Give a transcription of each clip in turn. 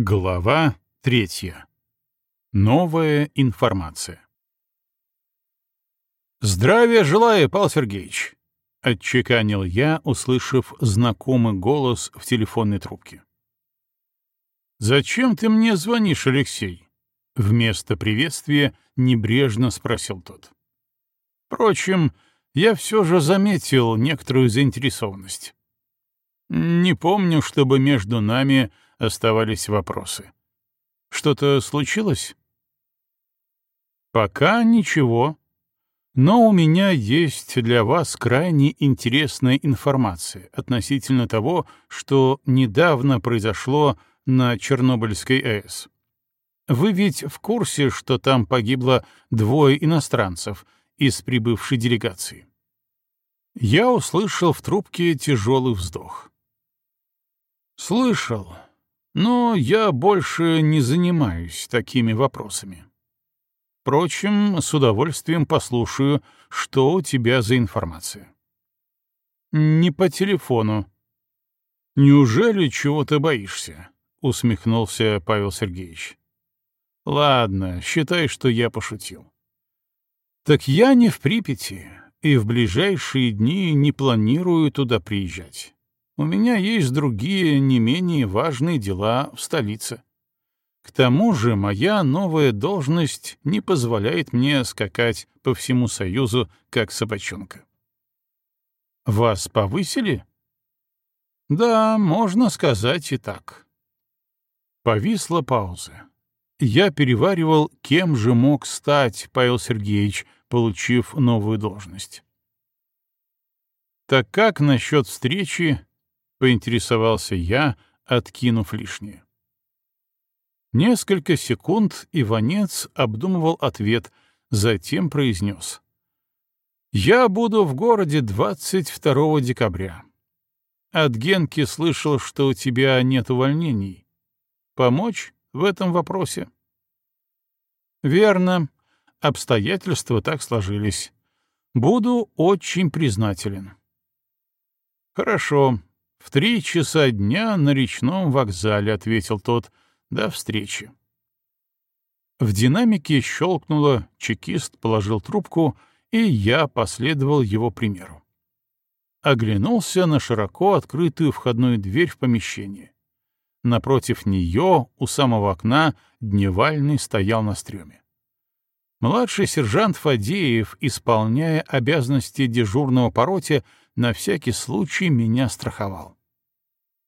Глава третья. Новая информация. «Здравия желаю, Павел Сергеевич!» — отчеканил я, услышав знакомый голос в телефонной трубке. «Зачем ты мне звонишь, Алексей?» — вместо приветствия небрежно спросил тот. Впрочем, я все же заметил некоторую заинтересованность. Не помню, чтобы между нами оставались вопросы. Что-то случилось? Пока ничего. Но у меня есть для вас крайне интересная информация относительно того, что недавно произошло на Чернобыльской АЭС. Вы ведь в курсе, что там погибло двое иностранцев из прибывшей делегации? Я услышал в трубке тяжелый вздох. Слышал, но я больше не занимаюсь такими вопросами. Впрочем, с удовольствием послушаю, что у тебя за информация. Не по телефону. Неужели чего-то боишься? усмехнулся Павел Сергеевич. Ладно, считай, что я пошутил. Так я не в Припяти и в ближайшие дни не планирую туда приезжать. У меня есть другие, не менее важные дела в столице. К тому же моя новая должность не позволяет мне скакать по всему Союзу, как собачонка. Вас повысили? Да, можно сказать и так. Повисла пауза. Я переваривал, кем же мог стать Павел Сергеевич, получив новую должность. Так как насчет встречи — поинтересовался я, откинув лишнее. Несколько секунд Иванец обдумывал ответ, затем произнес. «Я буду в городе 22 декабря. От Генки слышал, что у тебя нет увольнений. Помочь в этом вопросе?» «Верно. Обстоятельства так сложились. Буду очень признателен». «Хорошо. «В три часа дня на речном вокзале», — ответил тот. «До встречи». В динамике щелкнуло, чекист положил трубку, и я последовал его примеру. Оглянулся на широко открытую входную дверь в помещение. Напротив нее, у самого окна, Дневальный стоял на стреме. Младший сержант Фадеев, исполняя обязанности дежурного по роте, на всякий случай меня страховал.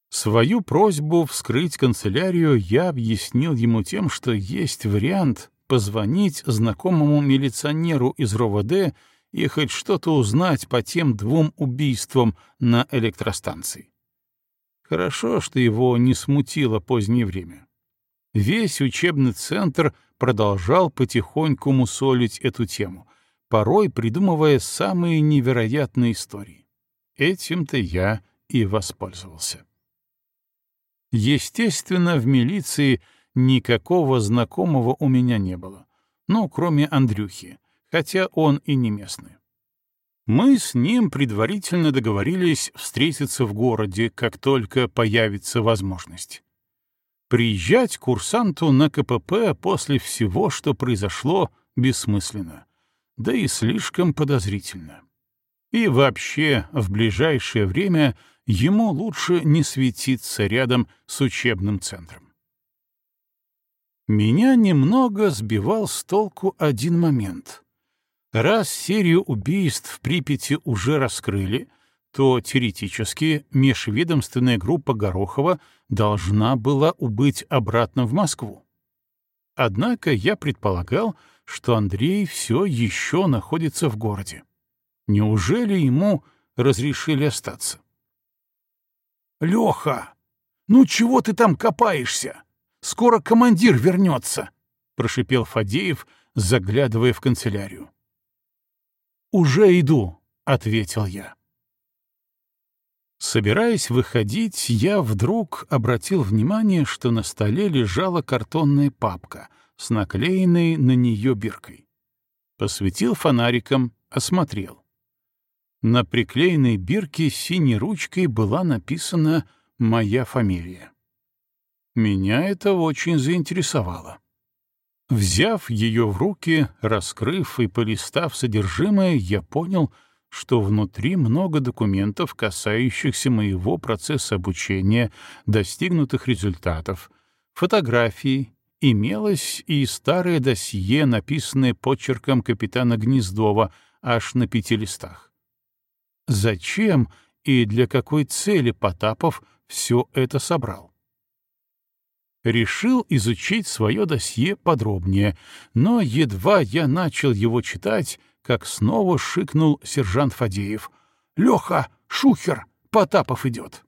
Свою просьбу вскрыть канцелярию я объяснил ему тем, что есть вариант позвонить знакомому милиционеру из РОВД и хоть что-то узнать по тем двум убийствам на электростанции. Хорошо, что его не смутило позднее время. Весь учебный центр продолжал потихоньку мусолить эту тему, порой придумывая самые невероятные истории. Этим-то я и воспользовался. Естественно, в милиции никакого знакомого у меня не было. Ну, кроме Андрюхи, хотя он и не местный. Мы с ним предварительно договорились встретиться в городе, как только появится возможность. Приезжать курсанту на КПП после всего, что произошло, бессмысленно, да и слишком подозрительно. И вообще, в ближайшее время — ему лучше не светиться рядом с учебным центром. Меня немного сбивал с толку один момент. Раз серию убийств в Припяти уже раскрыли, то теоретически межведомственная группа Горохова должна была убыть обратно в Москву. Однако я предполагал, что Андрей все еще находится в городе. Неужели ему разрешили остаться? Леха, ну чего ты там копаешься? Скоро командир вернется, прошипел Фадеев, заглядывая в канцелярию. Уже иду, ответил я. Собираясь выходить, я вдруг обратил внимание, что на столе лежала картонная папка с наклеенной на нее биркой. Посветил фонариком, осмотрел. На приклеенной бирке синей ручкой была написана моя фамилия. Меня это очень заинтересовало. Взяв ее в руки, раскрыв и полистав содержимое, я понял, что внутри много документов, касающихся моего процесса обучения, достигнутых результатов, фотографий, имелось и старое досье, написанное почерком капитана Гнездова аж на пяти листах. Зачем и для какой цели Потапов все это собрал? решил изучить свое досье подробнее, но едва я начал его читать, как снова шикнул сержант Фадеев. «Леха, шухер, Потапов идет!»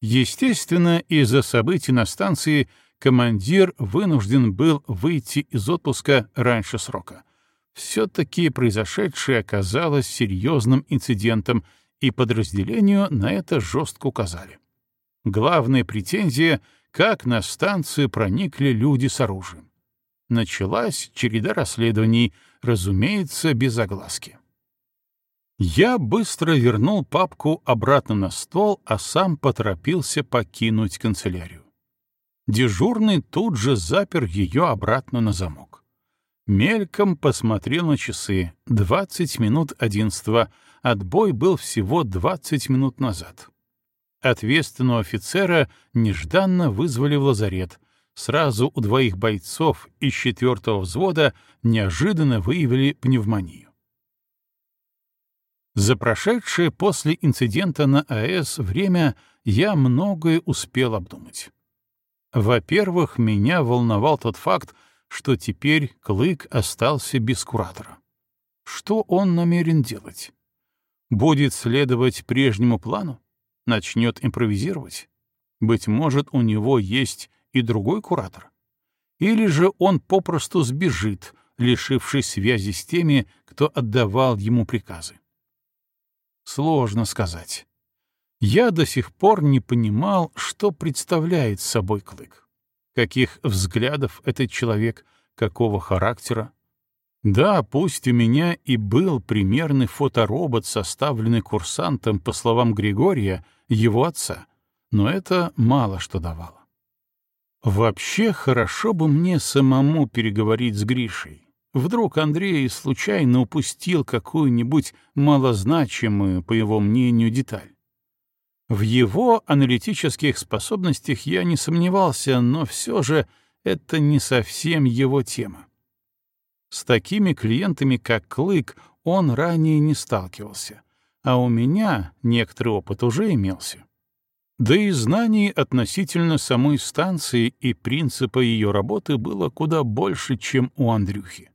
Естественно, из-за событий на станции командир вынужден был выйти из отпуска раньше срока. Все-таки произошедшее оказалось серьезным инцидентом, и подразделению на это жестко указали. Главная претензия — как на станцию проникли люди с оружием. Началась череда расследований, разумеется, без огласки. Я быстро вернул папку обратно на стол, а сам поторопился покинуть канцелярию. Дежурный тут же запер ее обратно на замок. Мельком посмотрел на часы. Двадцать минут одиннадцатого. Отбой был всего двадцать минут назад. Ответственного офицера нежданно вызвали в лазарет. Сразу у двоих бойцов из четвертого взвода неожиданно выявили пневмонию. За прошедшее после инцидента на АЭС время я многое успел обдумать. Во-первых, меня волновал тот факт, что теперь Клык остался без куратора. Что он намерен делать? Будет следовать прежнему плану? начнет импровизировать. Быть может, у него есть и другой куратор. Или же он попросту сбежит, лишившись связи с теми, кто отдавал ему приказы. Сложно сказать. Я до сих пор не понимал, что представляет собой Клык. Каких взглядов этот человек, какого характера. Да, пусть у меня и был примерный фоторобот, составленный курсантом, по словам Григория, его отца, но это мало что давало. Вообще, хорошо бы мне самому переговорить с Гришей. Вдруг Андрей случайно упустил какую-нибудь малозначимую, по его мнению, деталь. В его аналитических способностях я не сомневался, но все же это не совсем его тема. С такими клиентами, как Клык, он ранее не сталкивался а у меня некоторый опыт уже имелся. Да и знаний относительно самой станции и принципа ее работы было куда больше, чем у Андрюхи.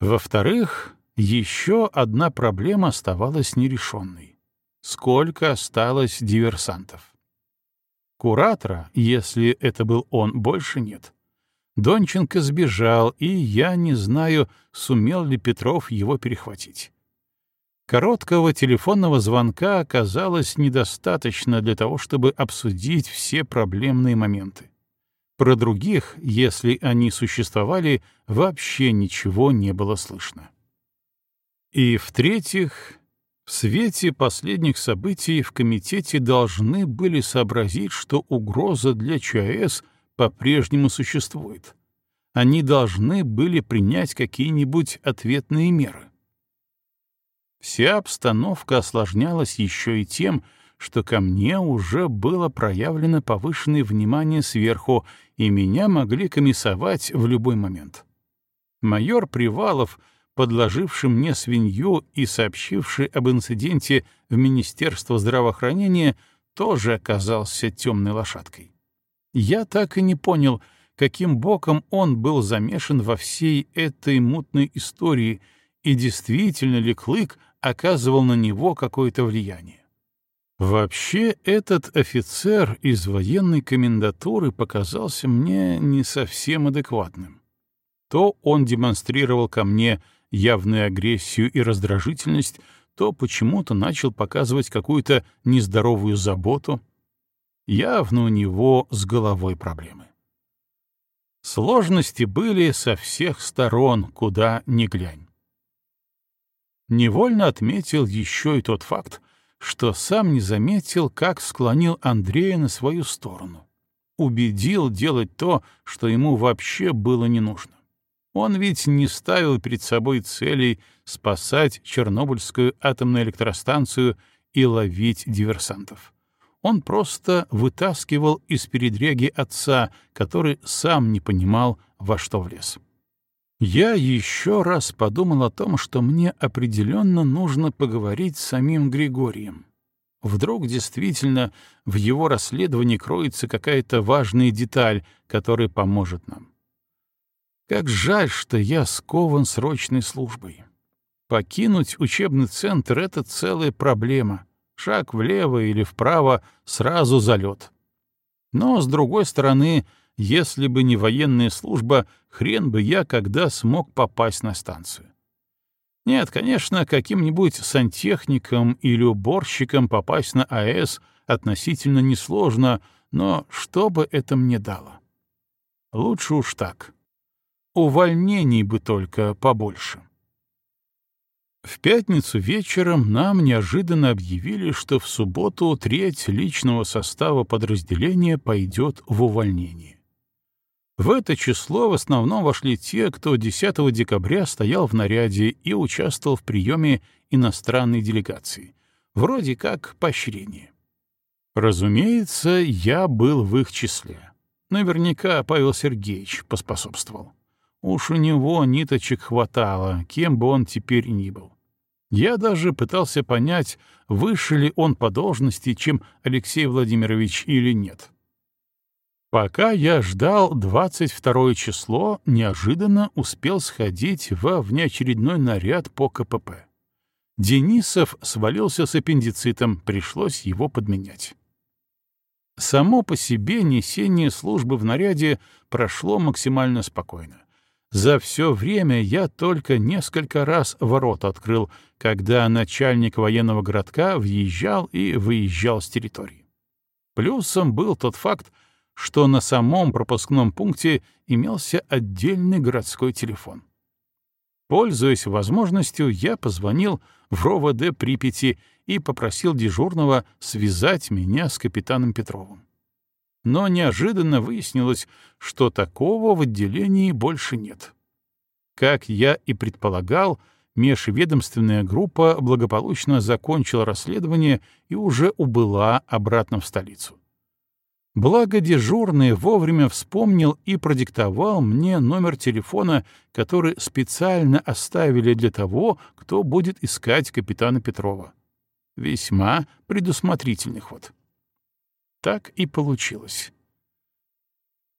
Во-вторых, еще одна проблема оставалась нерешенной. Сколько осталось диверсантов? Куратора, если это был он, больше нет. Донченко сбежал, и я не знаю, сумел ли Петров его перехватить. Короткого телефонного звонка оказалось недостаточно для того, чтобы обсудить все проблемные моменты. Про других, если они существовали, вообще ничего не было слышно. И, в-третьих, в свете последних событий в комитете должны были сообразить, что угроза для ЧАЭС по-прежнему существует. Они должны были принять какие-нибудь ответные меры. Вся обстановка осложнялась еще и тем, что ко мне уже было проявлено повышенное внимание сверху, и меня могли комиссовать в любой момент. Майор Привалов, подложивший мне свинью и сообщивший об инциденте в Министерство здравоохранения, тоже оказался темной лошадкой. Я так и не понял, каким боком он был замешан во всей этой мутной истории, и действительно ли Клык оказывал на него какое-то влияние. Вообще, этот офицер из военной комендатуры показался мне не совсем адекватным. То он демонстрировал ко мне явную агрессию и раздражительность, то почему-то начал показывать какую-то нездоровую заботу. Явно у него с головой проблемы. Сложности были со всех сторон, куда ни глянь. Невольно отметил еще и тот факт, что сам не заметил, как склонил Андрея на свою сторону. Убедил делать то, что ему вообще было не нужно. Он ведь не ставил перед собой целей спасать Чернобыльскую атомную электростанцию и ловить диверсантов. Он просто вытаскивал из передряги отца, который сам не понимал, во что влез. Я еще раз подумал о том, что мне определенно нужно поговорить с самим Григорием. Вдруг действительно в его расследовании кроется какая-то важная деталь, которая поможет нам. Как жаль, что я скован срочной службой. Покинуть учебный центр — это целая проблема. Шаг влево или вправо — сразу залет. Но, с другой стороны, если бы не военная служба, хрен бы я когда смог попасть на станцию. Нет, конечно, каким-нибудь сантехником или уборщиком попасть на АЭС относительно несложно, но что бы это мне дало? Лучше уж так. Увольнений бы только побольше. В пятницу вечером нам неожиданно объявили, что в субботу треть личного состава подразделения пойдет в увольнение. В это число в основном вошли те, кто 10 декабря стоял в наряде и участвовал в приеме иностранной делегации, вроде как поощрение. Разумеется, я был в их числе. Наверняка Павел Сергеевич поспособствовал. Уж у него ниточек хватало, кем бы он теперь ни был. Я даже пытался понять, выше ли он по должности, чем Алексей Владимирович или нет. Пока я ждал 22 число, неожиданно успел сходить во внеочередной наряд по КПП. Денисов свалился с аппендицитом, пришлось его подменять. Само по себе несение службы в наряде прошло максимально спокойно. За все время я только несколько раз ворот открыл, когда начальник военного городка въезжал и выезжал с территории. Плюсом был тот факт, что на самом пропускном пункте имелся отдельный городской телефон. Пользуясь возможностью, я позвонил в РОВД Припяти и попросил дежурного связать меня с капитаном Петровым но неожиданно выяснилось, что такого в отделении больше нет. Как я и предполагал, межведомственная группа благополучно закончила расследование и уже убыла обратно в столицу. Благо дежурный вовремя вспомнил и продиктовал мне номер телефона, который специально оставили для того, кто будет искать капитана Петрова. Весьма предусмотрительный ход. Так и получилось.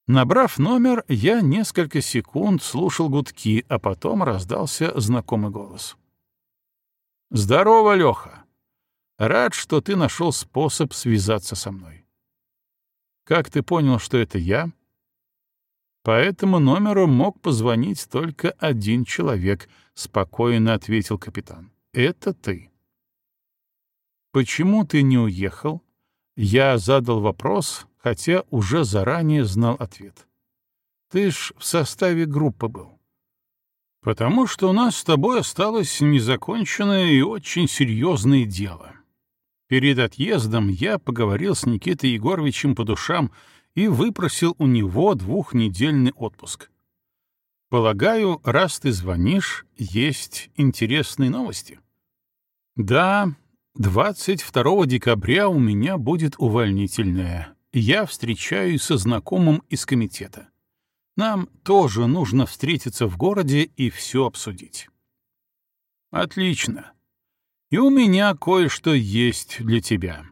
Набрав номер, я несколько секунд слушал гудки, а потом раздался знакомый голос. «Здорово, Леха! Рад, что ты нашел способ связаться со мной. Как ты понял, что это я?» «По этому номеру мог позвонить только один человек», — спокойно ответил капитан. «Это ты». «Почему ты не уехал?» Я задал вопрос, хотя уже заранее знал ответ. «Ты ж в составе группы был». «Потому что у нас с тобой осталось незаконченное и очень серьезное дело. Перед отъездом я поговорил с Никитой Егоровичем по душам и выпросил у него двухнедельный отпуск. Полагаю, раз ты звонишь, есть интересные новости?» «Да, 22 декабря у меня будет увольнительное. Я встречаюсь со знакомым из комитета. Нам тоже нужно встретиться в городе и все обсудить. Отлично. И у меня кое-что есть для тебя.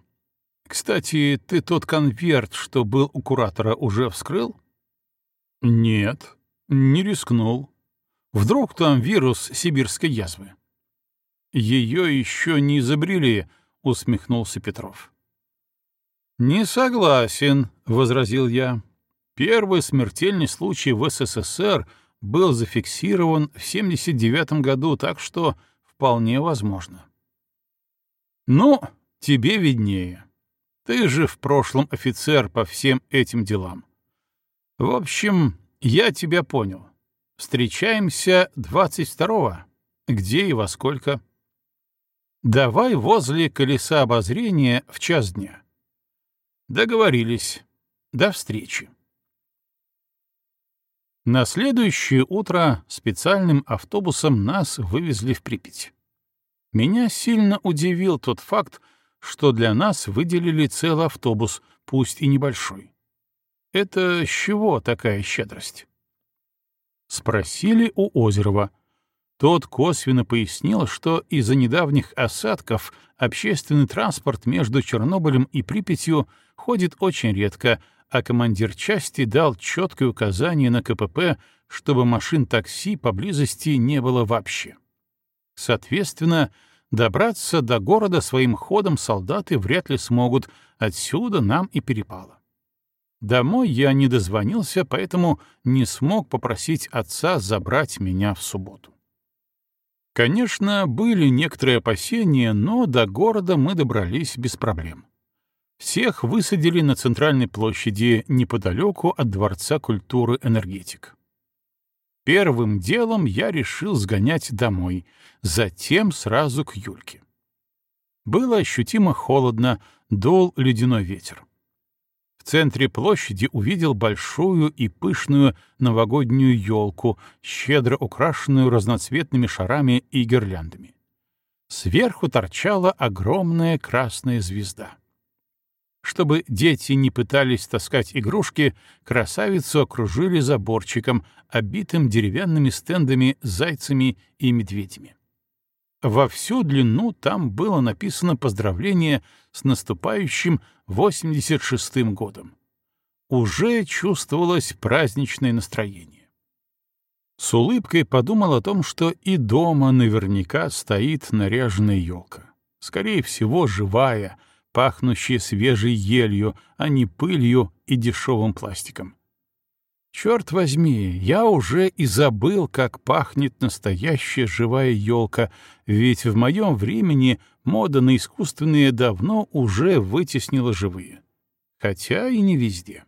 Кстати, ты тот конверт, что был у куратора, уже вскрыл? Нет, не рискнул. Вдруг там вирус сибирской язвы. Ее еще не изобрели, — усмехнулся Петров. «Не согласен», — возразил я. «Первый смертельный случай в СССР был зафиксирован в 79 году, так что вполне возможно». «Ну, тебе виднее. Ты же в прошлом офицер по всем этим делам. В общем, я тебя понял. Встречаемся 22-го. Где и во сколько?» Давай возле колеса обозрения в час дня. Договорились. До встречи. На следующее утро специальным автобусом нас вывезли в Припять. Меня сильно удивил тот факт, что для нас выделили целый автобус, пусть и небольшой. Это с чего такая щедрость? Спросили у Озерова. Тот косвенно пояснил, что из-за недавних осадков общественный транспорт между Чернобылем и Припятью ходит очень редко, а командир части дал четкое указание на КПП, чтобы машин такси поблизости не было вообще. Соответственно, добраться до города своим ходом солдаты вряд ли смогут, отсюда нам и перепало. Домой я не дозвонился, поэтому не смог попросить отца забрать меня в субботу. Конечно, были некоторые опасения, но до города мы добрались без проблем. Всех высадили на центральной площади неподалеку от Дворца культуры «Энергетик». Первым делом я решил сгонять домой, затем сразу к Юльке. Было ощутимо холодно, дул ледяной ветер. В центре площади увидел большую и пышную новогоднюю елку, щедро украшенную разноцветными шарами и гирляндами. Сверху торчала огромная красная звезда. Чтобы дети не пытались таскать игрушки, красавицу окружили заборчиком, обитым деревянными стендами с зайцами и медведями. Во всю длину там было написано поздравление с наступающим 86-м годом. Уже чувствовалось праздничное настроение. С улыбкой подумал о том, что и дома наверняка стоит наряженная елка. Скорее всего, живая — пахнущие свежей елью, а не пылью и дешевым пластиком. Черт возьми, я уже и забыл, как пахнет настоящая живая елка, ведь в моем времени мода на искусственные давно уже вытеснила живые. Хотя и не везде.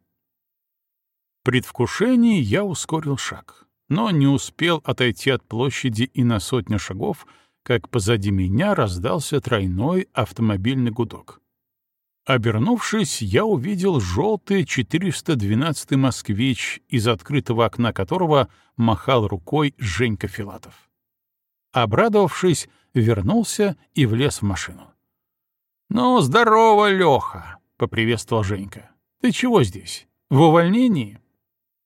В предвкушении я ускорил шаг, но не успел отойти от площади и на сотню шагов, как позади меня раздался тройной автомобильный гудок. Обернувшись, я увидел желтый 412-й «Москвич», из открытого окна которого махал рукой Женька Филатов. Обрадовавшись, вернулся и влез в машину. «Ну, здорово, Леха!» — поприветствовал Женька. «Ты чего здесь? В увольнении?»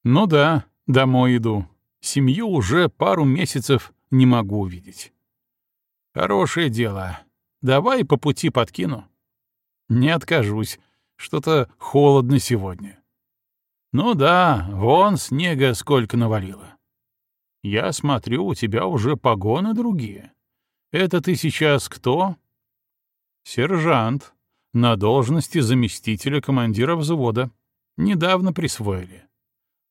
«Ну да, домой иду. Семью уже пару месяцев не могу увидеть». «Хорошее дело. Давай по пути подкину». Не откажусь. Что-то холодно сегодня. Ну да, вон снега сколько навалило. Я смотрю, у тебя уже погоны другие. Это ты сейчас кто? Сержант. На должности заместителя командира взвода. Недавно присвоили.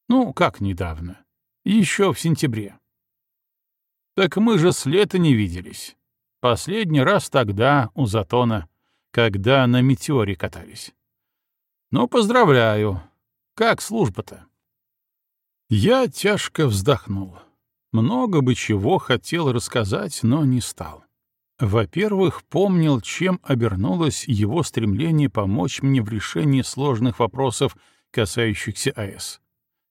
Ну, как недавно? Еще в сентябре. Так мы же с лета не виделись. Последний раз тогда, у Затона когда на метеоре катались. Ну, поздравляю. Как служба-то? Я тяжко вздохнул. Много бы чего хотел рассказать, но не стал. Во-первых, помнил, чем обернулось его стремление помочь мне в решении сложных вопросов, касающихся АЭС.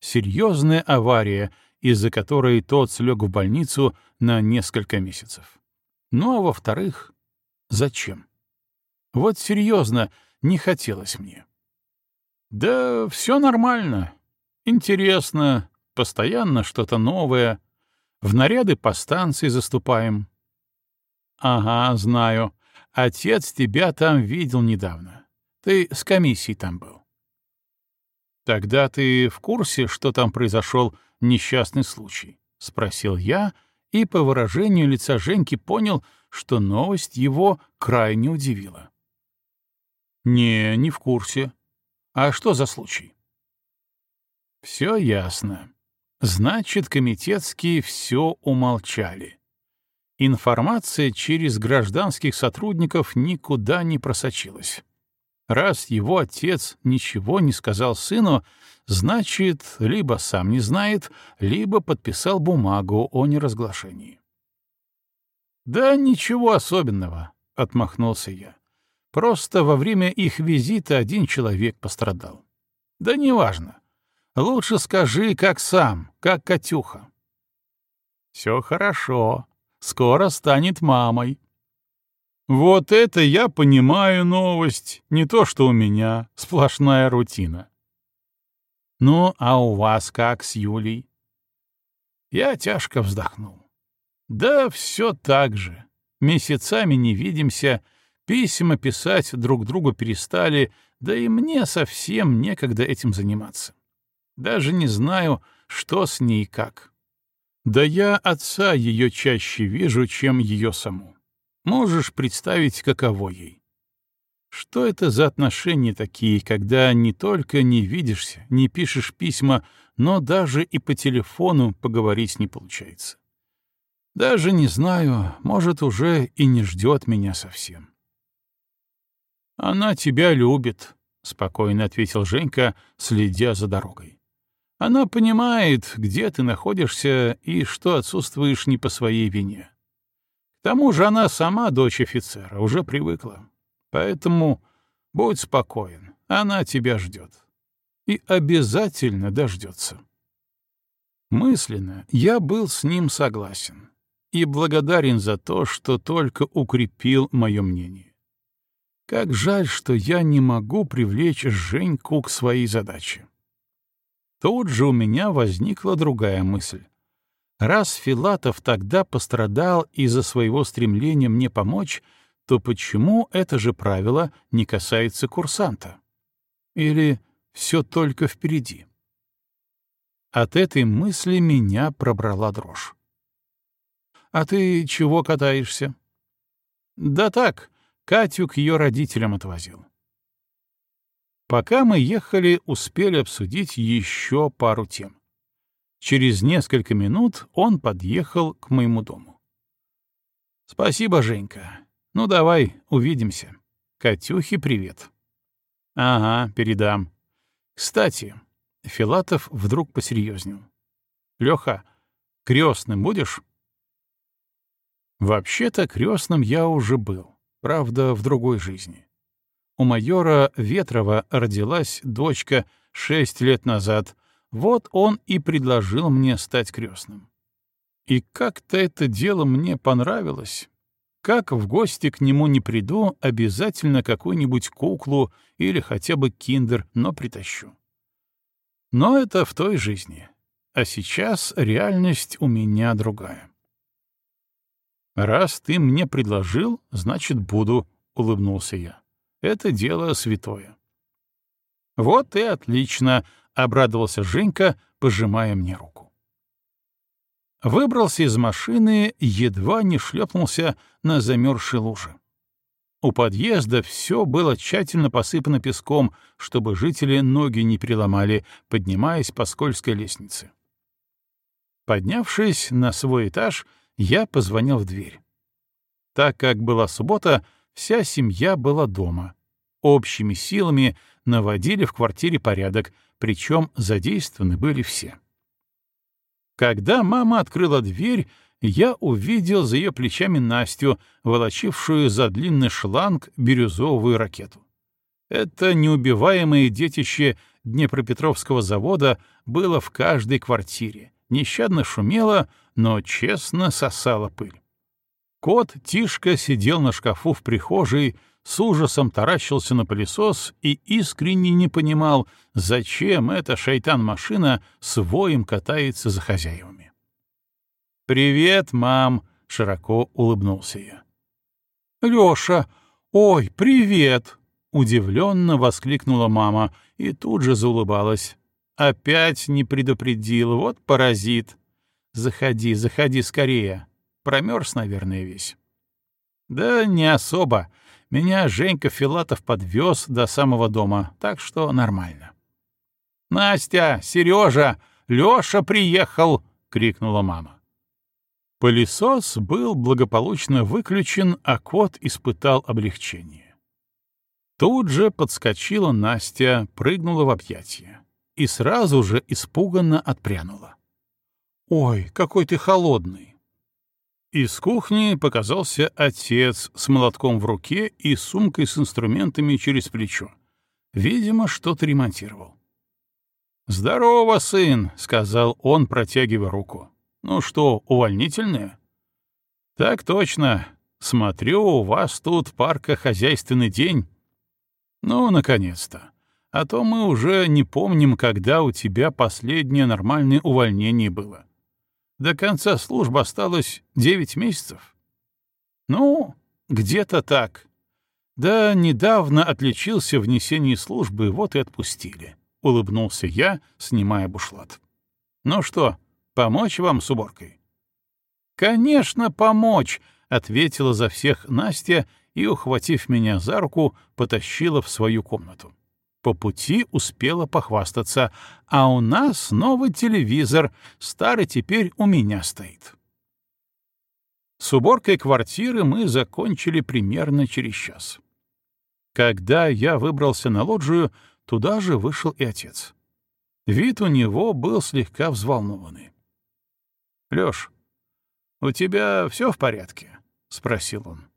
Серьезная авария, из-за которой тот слег в больницу на несколько месяцев. Ну а во-вторых, зачем? Вот серьезно, не хотелось мне. Да все нормально. Интересно, постоянно что-то новое. В наряды по станции заступаем. Ага, знаю. Отец тебя там видел недавно. Ты с комиссией там был. Тогда ты в курсе, что там произошел несчастный случай? — спросил я, и по выражению лица Женьки понял, что новость его крайне удивила. «Не, не в курсе. А что за случай?» «Все ясно. Значит, комитетские все умолчали. Информация через гражданских сотрудников никуда не просочилась. Раз его отец ничего не сказал сыну, значит, либо сам не знает, либо подписал бумагу о неразглашении. Да ничего особенного. — отмахнулся я. «Просто во время их визита один человек пострадал». «Да неважно. Лучше скажи, как сам, как Катюха». «Все хорошо. Скоро станет мамой». «Вот это я понимаю новость. Не то, что у меня. Сплошная рутина». «Ну, а у вас как с Юлей?» Я тяжко вздохнул. «Да все так же. Месяцами не видимся, письма писать друг другу перестали, да и мне совсем некогда этим заниматься. Даже не знаю, что с ней и как. Да я отца ее чаще вижу, чем ее саму. Можешь представить, каково ей. Что это за отношения такие, когда не только не видишься, не пишешь письма, но даже и по телефону поговорить не получается? Даже не знаю, может, уже и не ждет меня совсем. «Она тебя любит», — спокойно ответил Женька, следя за дорогой. «Она понимает, где ты находишься и что отсутствуешь не по своей вине. К тому же она сама дочь офицера, уже привыкла. Поэтому будь спокоен, она тебя ждет. И обязательно дождется». Мысленно я был с ним согласен и благодарен за то, что только укрепил мое мнение. Как жаль, что я не могу привлечь Женьку к своей задаче. Тут же у меня возникла другая мысль. Раз Филатов тогда пострадал из-за своего стремления мне помочь, то почему это же правило не касается курсанта? Или все только впереди? От этой мысли меня пробрала дрожь. «А ты чего катаешься?» «Да так, Катю к ее родителям отвозил». Пока мы ехали, успели обсудить еще пару тем. Через несколько минут он подъехал к моему дому. «Спасибо, Женька. Ну, давай, увидимся. Катюхе привет». «Ага, передам. Кстати...» Филатов вдруг посерьезнел. «Леха, крестным будешь?» Вообще-то крестным я уже был, правда, в другой жизни. У майора Ветрова родилась дочка шесть лет назад, вот он и предложил мне стать крестным. И как-то это дело мне понравилось. Как в гости к нему не приду, обязательно какую-нибудь куклу или хотя бы киндер, но притащу. Но это в той жизни. А сейчас реальность у меня другая. «Раз ты мне предложил, значит, буду», — улыбнулся я. «Это дело святое». «Вот и отлично», — обрадовался Женька, пожимая мне руку. Выбрался из машины, едва не шлепнулся на замерзшей луже. У подъезда все было тщательно посыпано песком, чтобы жители ноги не переломали, поднимаясь по скользкой лестнице. Поднявшись на свой этаж, я позвонил в дверь. Так как была суббота, вся семья была дома. Общими силами наводили в квартире порядок, причем задействованы были все. Когда мама открыла дверь, я увидел за ее плечами Настю, волочившую за длинный шланг бирюзовую ракету. Это неубиваемое детище Днепропетровского завода было в каждой квартире, нещадно шумело, но честно сосала пыль. Кот Тишка сидел на шкафу в прихожей, с ужасом таращился на пылесос и искренне не понимал, зачем эта шайтан-машина с воем катается за хозяевами. «Привет, мам!» — широко улыбнулся я. «Лёша! Ой, привет!» — удивленно воскликнула мама и тут же заулыбалась. «Опять не предупредил, вот паразит!» Заходи, заходи скорее. Промерз, наверное, весь. Да не особо. Меня Женька Филатов подвез до самого дома, так что нормально. Настя, Сережа, Леша приехал! крикнула мама. Пылесос был благополучно выключен, а кот испытал облегчение. Тут же подскочила Настя, прыгнула в объятия и сразу же испуганно отпрянула. «Ой, какой ты холодный!» Из кухни показался отец с молотком в руке и сумкой с инструментами через плечо. Видимо, что-то ремонтировал. «Здорово, сын!» — сказал он, протягивая руку. «Ну что, увольнительное?» «Так точно. Смотрю, у вас тут паркохозяйственный день». «Ну, наконец-то. А то мы уже не помним, когда у тебя последнее нормальное увольнение было. До конца службы осталось девять месяцев». «Ну, где-то так. Да недавно отличился в службы, вот и отпустили» улыбнулся я, снимая бушлат. Ну что, помочь вам с уборкой? Конечно, помочь, ответила за всех Настя и, ухватив меня за руку, потащила в свою комнату. По пути успела похвастаться, а у нас новый телевизор, старый теперь у меня стоит. С уборкой квартиры мы закончили примерно через час. Когда я выбрался на лоджию, Туда же вышел и отец. Вид у него был слегка взволнованный. — Лёш, у тебя все в порядке? — спросил он.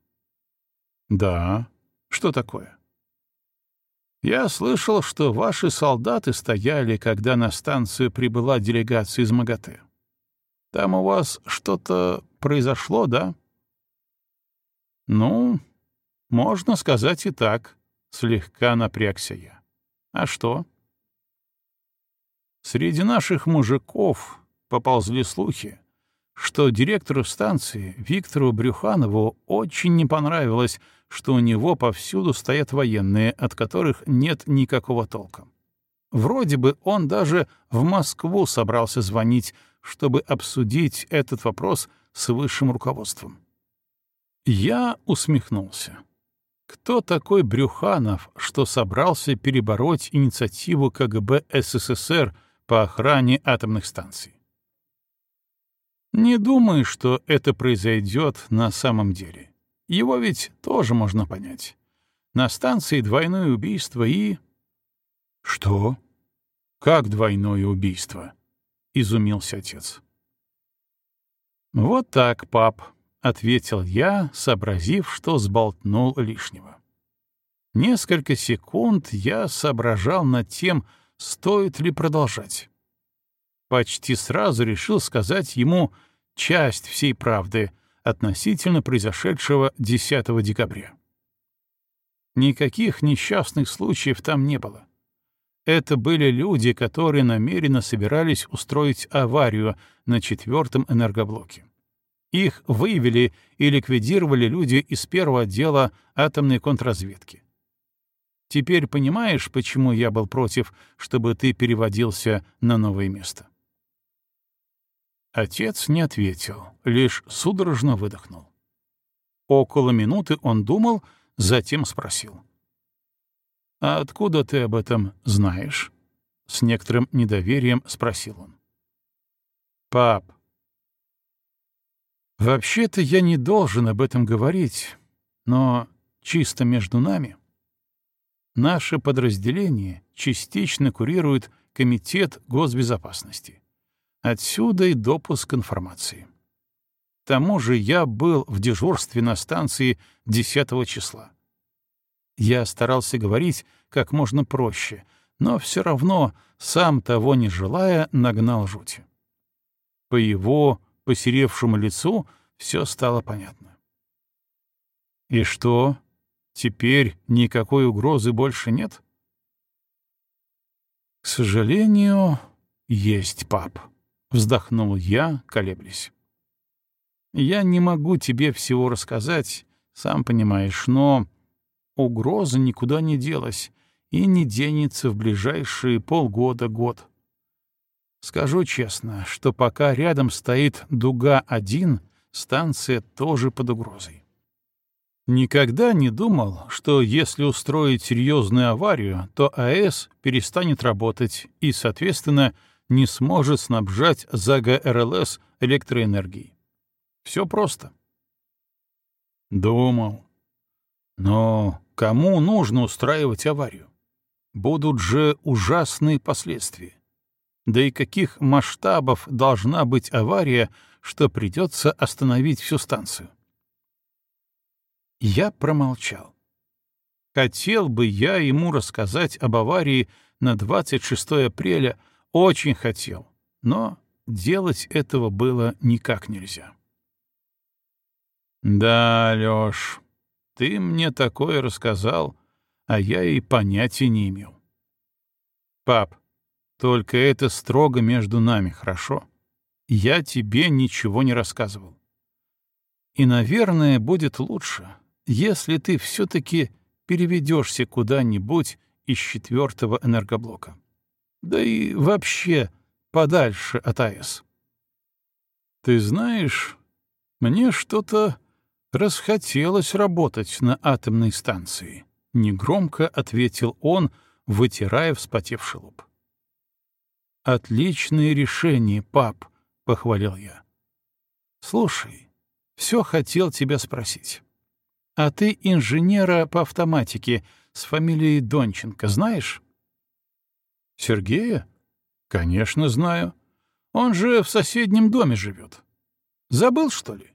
— Да. Что такое? — Я слышал, что ваши солдаты стояли, когда на станцию прибыла делегация из МАГАТЭ. Там у вас что-то произошло, да? — Ну, можно сказать и так, — слегка напрягся я. А что? Среди наших мужиков поползли слухи, что директору станции Виктору Брюханову очень не понравилось, что у него повсюду стоят военные, от которых нет никакого толка. Вроде бы он даже в Москву собрался звонить, чтобы обсудить этот вопрос с высшим руководством. Я усмехнулся. Кто такой Брюханов, что собрался перебороть инициативу КГБ СССР по охране атомных станций? Не думаю, что это произойдет на самом деле. Его ведь тоже можно понять. На станции двойное убийство и... Что? Как двойное убийство? Изумился отец. Вот так, пап, — ответил я, сообразив, что сболтнул лишнего. Несколько секунд я соображал над тем, стоит ли продолжать. Почти сразу решил сказать ему часть всей правды относительно произошедшего 10 декабря. Никаких несчастных случаев там не было. Это были люди, которые намеренно собирались устроить аварию на четвертом энергоблоке. Их выявили и ликвидировали люди из первого отдела атомной контрразведки. Теперь понимаешь, почему я был против, чтобы ты переводился на новое место?» Отец не ответил, лишь судорожно выдохнул. Около минуты он думал, затем спросил. «А откуда ты об этом знаешь?» С некоторым недоверием спросил он. «Пап, Вообще-то я не должен об этом говорить, но чисто между нами. Наше подразделение частично курирует Комитет госбезопасности. Отсюда и допуск информации. К тому же я был в дежурстве на станции 10 числа. Я старался говорить как можно проще, но все равно, сам того не желая, нагнал жути. По его посеревшему лицу все стало понятно. «И что, теперь никакой угрозы больше нет?» «К сожалению, есть, пап», — вздохнул я, колеблясь. «Я не могу тебе всего рассказать, сам понимаешь, но угроза никуда не делась и не денется в ближайшие полгода-год. Скажу честно, что пока рядом стоит Дуга-1, станция тоже под угрозой. Никогда не думал, что если устроить серьезную аварию, то АЭС перестанет работать и, соответственно, не сможет снабжать ЗАГА РЛС электроэнергией. Все просто. Думал. Но кому нужно устраивать аварию? Будут же ужасные последствия. Да и каких масштабов должна быть авария, что придется остановить всю станцию? Я промолчал. Хотел бы я ему рассказать об аварии на 26 апреля, очень хотел, но делать этого было никак нельзя. «Да, Лёш, ты мне такое рассказал, а я и понятия не имел. Пап, только это строго между нами, хорошо? Я тебе ничего не рассказывал. И, наверное, будет лучше, если ты все-таки переведешься куда-нибудь из четвертого энергоблока. Да и вообще подальше от АЭС. Ты знаешь, мне что-то расхотелось работать на атомной станции, негромко ответил он, вытирая вспотевший лоб. Отличное решение, пап, похвалил я. Слушай, все хотел тебя спросить. А ты инженера по автоматике с фамилией Донченко знаешь? Сергея? Конечно, знаю. Он же в соседнем доме живет. Забыл, что ли?